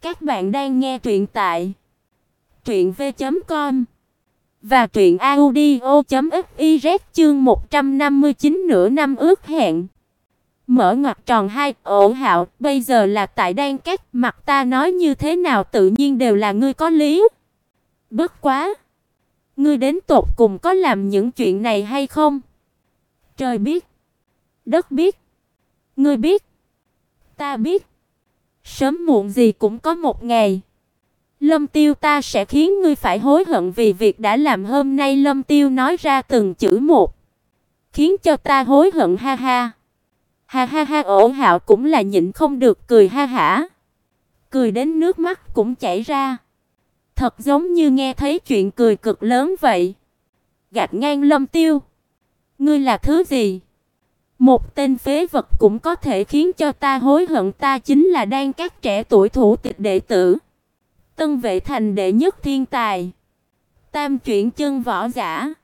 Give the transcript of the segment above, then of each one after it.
Các bạn đang nghe truyện tại truyện v.com và truyện audio.fiz chương 159 nửa năm ước hẹn. Mở ngoặc tròn hai, ổ hạo, bây giờ là tại đang cách mặt ta nói như thế nào tự nhiên đều là ngươi có lý. Bất quá, ngươi đến tột cùng có làm những chuyện này hay không? Trời biết, đất biết, ngươi biết, ta biết. Sớm muộn gì cũng có một ngày. Lâm Tiêu ta sẽ khiến ngươi phải hối hận vì việc đã làm hôm nay Lâm Tiêu nói ra từng chữ một. Khiến cho ta hối hận, ha ha. Ha ha ha, ổ hạo cũng là nhịn không được cười, ha hả. Cười đến nước mắt cũng chảy ra. Thật giống như nghe thấy chuyện cười cực lớn vậy. Gạt ngang Lâm Tiêu. Ngươi là thứ gì? Một tên phế vật cũng có thể khiến cho ta hối hận, ta chính là đang các trẻ tuổi thủ tịch đệ tử. Tân vệ thành đệ nhất thiên tài. Tam chuyển chân võ giả.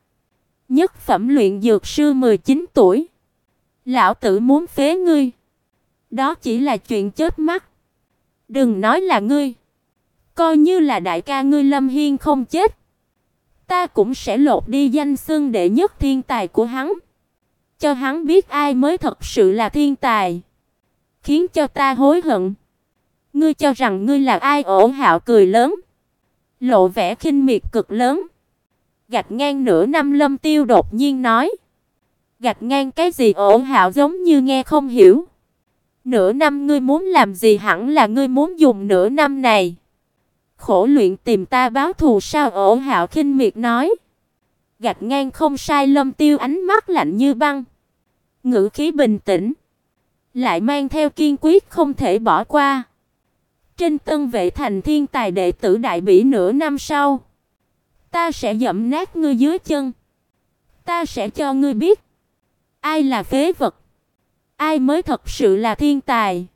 Nhất phẩm luyện dược sư 19 tuổi. Lão tử muốn phế ngươi. Đó chỉ là chuyện chết mắt. Đừng nói là ngươi. Coi như là đại ca ngươi Lâm Hiên không chết. Ta cũng sẽ lột đi danh xưng đệ nhất thiên tài của hắn cho hắn biết ai mới thật sự là thiên tài, khiến cho ta hối hận. Ngươi cho rằng ngươi là ai? Ổ Hạo cười lớn, lộ vẻ khinh miệt cực lớn. Gạt ngang nửa năm Lâm Tiêu đột nhiên nói, gạt ngang cái gì? Ổ Hạo giống như nghe không hiểu. Nửa năm ngươi muốn làm gì hẳn là ngươi muốn dùng nửa năm này khổ luyện tìm ta báo thù sao? Ổ Hạo khinh miệt nói. Gạt ngang không sai Lâm Tiêu ánh mắt lạnh như băng. Ngữ khí bình tĩnh, lại mang theo kiên quyết không thể bỏ qua. Trên Tân Vệ thành thiên tài đệ tử đại bỉ nửa năm sau, ta sẽ dẫm nát ngươi dưới chân. Ta sẽ cho ngươi biết ai là phế vật, ai mới thật sự là thiên tài.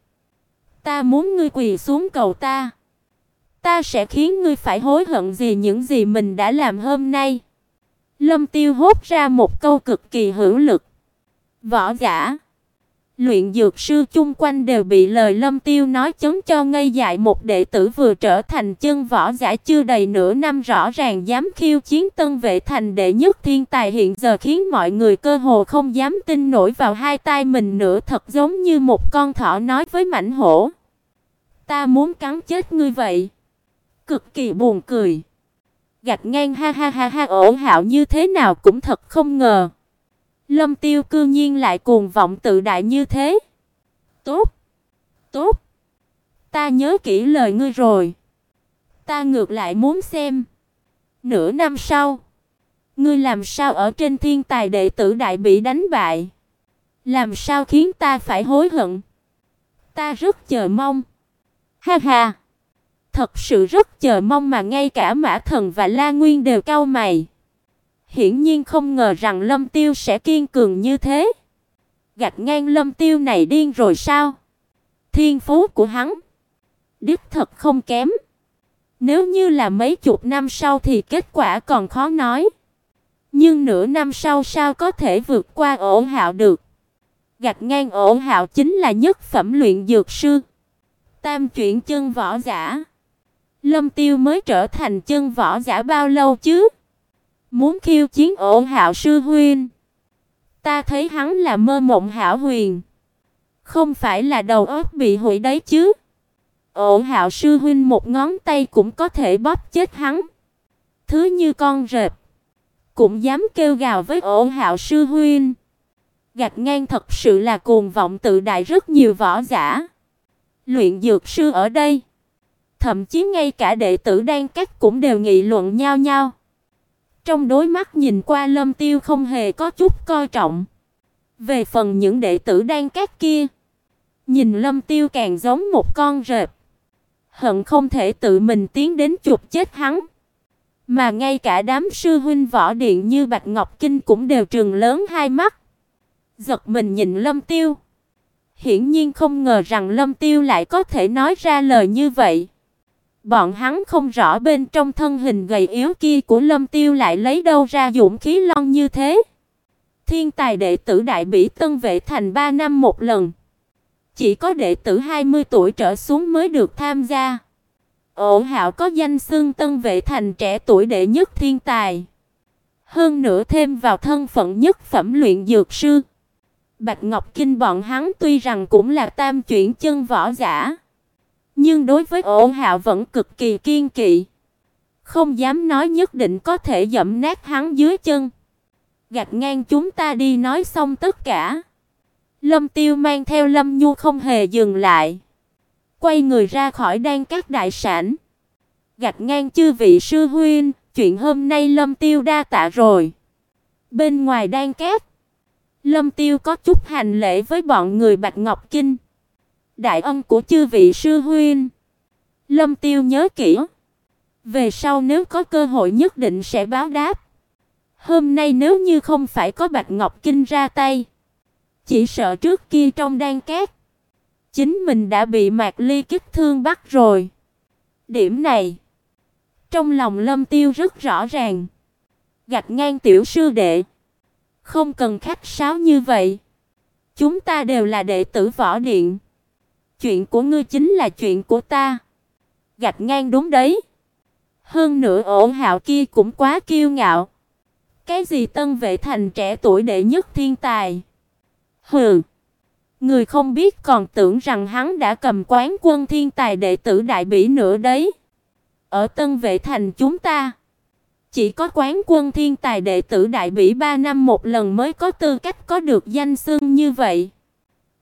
Ta muốn ngươi quỳ xuống cầu ta. Ta sẽ khiến ngươi phải hối hận gì những gì mình đã làm hôm nay. Lâm Tiêu hốt ra một câu cực kỳ hữu lực. Võ giả, luyện dược sư chung quanh đều bị lời Lâm Tiêu nói chấn cho ngây dại một đệ tử vừa trở thành chân võ giả chưa đầy nửa năm rõ ràng dám khiêu chiến Tân Vệ thành đệ nhất thiên tài hiện giờ khiến mọi người cơ hồ không dám tin nổi vào hai tay mình nữa, thật giống như một con thỏ nói với mảnh hổ. Ta muốn cắn chết ngươi vậy. Cực kỳ buồn cười gạt ngang ha ha ha ha ổn hạo như thế nào cũng thật không ngờ. Lâm Tiêu cư nhiên lại cuồng vọng tự đại như thế. Tốt, tốt. Ta nhớ kỹ lời ngươi rồi. Ta ngược lại muốn xem. Nửa năm sau, ngươi làm sao ở trên thiên tài đệ tử đại bị đánh bại? Làm sao khiến ta phải hối hận? Ta rất chờ mong. Ha ha. Thật sự rất chờ mong mà ngay cả Mã Thần và La Nguyên đều cau mày. Hiển nhiên không ngờ rằng Lâm Tiêu sẽ kiên cường như thế. Gạt ngang Lâm Tiêu này điên rồi sao? Thiên phú của hắn, đích thật không kém. Nếu như là mấy chục năm sau thì kết quả còn khó nói. Nhưng nửa năm sau sao có thể vượt qua ổ hạo được? Gạt ngang ổ hạo chính là nhất phẩm luyện dược sư. Tam chuyển chân võ giả. Lâm Tiêu mới trở thành chân võ giả bao lâu chứ? Muốn khiêu chiến ổ hạo sư huynh. Ta thấy hắn là mơ mộng hảo huyền. Không phải là đầu óc bị hủy đấy chứ. Ổ hạo sư huynh một ngón tay cũng có thể bóp chết hắn. Thứ như con rệp. Cũng dám kêu gào với ổ hạo sư huynh. Gạt ngang thật sự là cuồng vọng tự đại rất nhiều võ giả. Luyện dược sư ở đây Thậm chí ngay cả đệ tử đang các cũng đều nghị luận nhau nhau. Trong đôi mắt nhìn qua Lâm Tiêu không hề có chút coi trọng. Về phần những đệ tử đang các kia, nhìn Lâm Tiêu càng giống một con rệp. Hận không thể tự mình tiến đến chụp chết hắn. Mà ngay cả đám sư huynh võ điện như Bạch Ngọc Kinh cũng đều trừng lớn hai mắt. Giật mình nhìn Lâm Tiêu. Hiển nhiên không ngờ rằng Lâm Tiêu lại có thể nói ra lời như vậy. Bọn hắn không rõ bên trong thân hình gầy yếu kia của Lâm Tiêu lại lấy đâu ra dũng khí lon như thế. Thiên tài đệ tử đại bỉ tân vệ thành 3 năm một lần. Chỉ có đệ tử 20 tuổi trở xuống mới được tham gia. Ổ Hạo có danh xưng Tân Vệ thành trẻ tuổi đệ nhất thiên tài. Hơn nữa thêm vào thân phận nhất phẩm luyện dược sư. Bạch Ngọc Kinh bọn hắn tuy rằng cũng là tam chuyển chân võ giả, nhưng đối với Ổ Hạo vẫn cực kỳ kiên kỵ, không dám nói nhất định có thể dẫm nát hắn dưới chân. Gạt ngang chúng ta đi nói xong tất cả. Lâm Tiêu mang theo Lâm Nhu không hề dừng lại, quay người ra khỏi đan các đại sản. Gạt ngang chư vị sư huynh, chuyện hôm nay Lâm Tiêu đa tạ rồi. Bên ngoài đan các, Lâm Tiêu có chút hành lễ với bọn người Bạch Ngọc Kinh. Đại ân của chư vị sư huynh. Lâm Tiêu nhớ kỹ. Về sau nếu có cơ hội nhất định sẽ báo đáp. Hôm nay nếu như không phải có Bạch Ngọc Kinh ra tay, chỉ sợ trước kia trong đan cát, chính mình đã bị Mạc Ly kích thương bắt rồi. Điểm này, trong lòng Lâm Tiêu rất rõ ràng. Gạch ngang tiểu sư đệ, không cần khách sáo như vậy. Chúng ta đều là đệ tử võ điện. Chuyện của ngươi chính là chuyện của ta. Gạch ngang đúng đấy. Hơn nữa ổ hạo kia cũng quá kiêu ngạo. Cái gì tân vệ thành trẻ tuổi đệ nhất thiên tài. Hừ. Người không biết còn tưởng rằng hắn đã cầm quán quân thiên tài đệ tử đại bỉ nữa đấy. Ở tân vệ thành chúng ta. Chỉ có quán quân thiên tài đệ tử đại bỉ 3 năm một lần mới có tư cách có được danh xưng như vậy.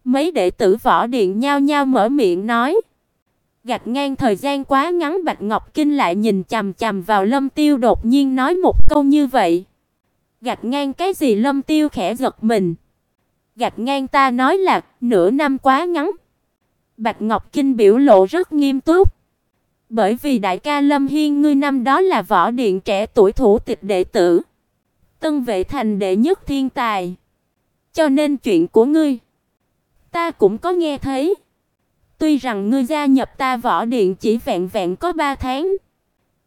Mấy đệ tử võ điện nhao nhao mở miệng nói. Gạch ngang thời gian quá ngắn Bạch Ngọc Kinh lại nhìn chằm chằm vào Lâm Tiêu đột nhiên nói một câu như vậy. Gạch ngang cái gì Lâm Tiêu khẽ giật mình. Gạch ngang ta nói là nửa năm quá ngắn. Bạch Ngọc Kinh biểu lộ rất nghiêm túc. Bởi vì đại ca Lâm Hiên ngươi năm đó là võ điện trẻ tuổi thủ tịch đệ tử, Tân vệ thành đệ nhất thiên tài. Cho nên chuyện của ngươi ta cũng có nghe thấy. Tuy rằng ngươi gia nhập ta võ điện chỉ vẹn vẹn có 3 tháng,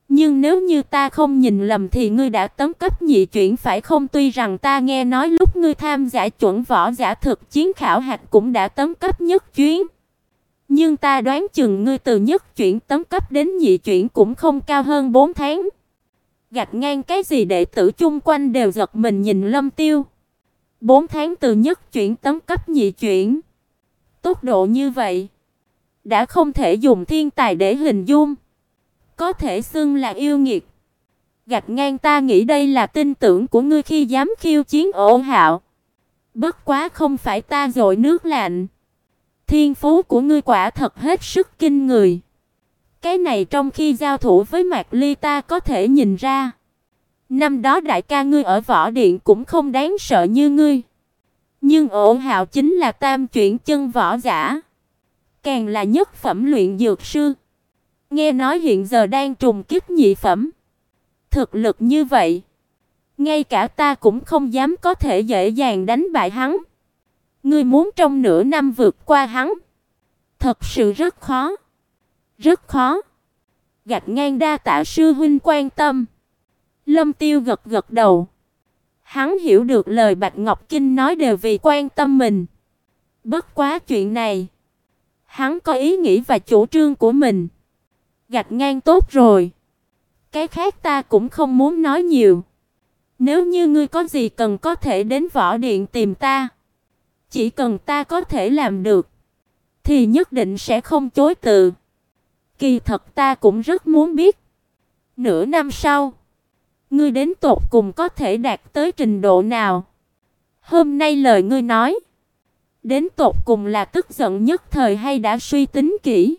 nhưng nếu như ta không nhìn lầm thì ngươi đã tấn cấp nhị chuyển phải không? Tuy rằng ta nghe nói lúc ngươi tham gia chuẩn võ giả thực chiến khảo hạch cũng đã tấn cấp nhất chuyến. Nhưng ta đoán chừng ngươi từ nhất chuyển tấn cấp đến nhị chuyển cũng không cao hơn 4 tháng. Gạch ngang cái gì đệ tử chung quanh đều giật mình nhìn Lâm Tiêu. 4 tháng từ nhất chuyển tấn cấp nhị chuyển. Tốc độ như vậy, đã không thể dùng thiên tài để hình dung, có thể xưng là yêu nghiệt. Gạch ngang ta nghĩ đây là tin tưởng của ngươi khi dám khiêu chiến Ô hạo. Bất quá không phải ta dội nước lạnh. Thiên phú của ngươi quả thật hết sức kinh người. Cái này trong khi giao thủ với Mạc Ly ta có thể nhìn ra. Năm đó đại ca ngươi ở võ điện cũng không đáng sợ như ngươi. Nhưng ổ hạo chính là tam chuyển chân võ giả. Càng là nhất phẩm luyện dược sư. Nghe nói hiện giờ đang trùng kích nhị phẩm. Thực lực như vậy. Ngay cả ta cũng không dám có thể dễ dàng đánh bại hắn. Ngươi muốn trong nửa năm vượt qua hắn. Thật sự rất khó. Rất khó. Gạch ngang đa tạ sư huynh quan tâm. Lâm tiêu gật gật đầu. Hắn hiểu được lời Bạch Ngọc Kinh nói đều vì quan tâm mình. Bất quá chuyện này, hắn có ý nghĩ và chủ trương của mình. Gạch ngang tốt rồi. Cái khác ta cũng không muốn nói nhiều. Nếu như ngươi có gì cần có thể đến võ điện tìm ta. Chỉ cần ta có thể làm được thì nhất định sẽ không chối từ. Kỳ thật ta cũng rất muốn biết. Nửa năm sau, Ngươi đến tột cùng có thể đạt tới trình độ nào? Hôm nay lời ngươi nói, đến tột cùng là tức giận nhất thời hay đã suy tính kỹ?